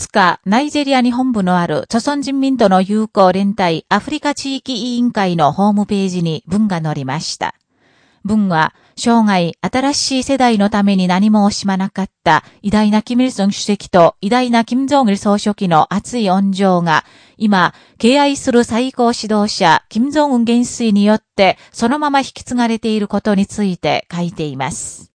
2日、ナイジェリアに本部のある、著村人民との友好連帯アフリカ地域委員会のホームページに文が載りました。文は、生涯新しい世代のために何も惜しまなかった偉大なキム・イルソン主席と偉大なキム・ジョン・イル総書記の熱い恩情が、今、敬愛する最高指導者、キム・ジョン・ウン元帥によって、そのまま引き継がれていることについて書いています。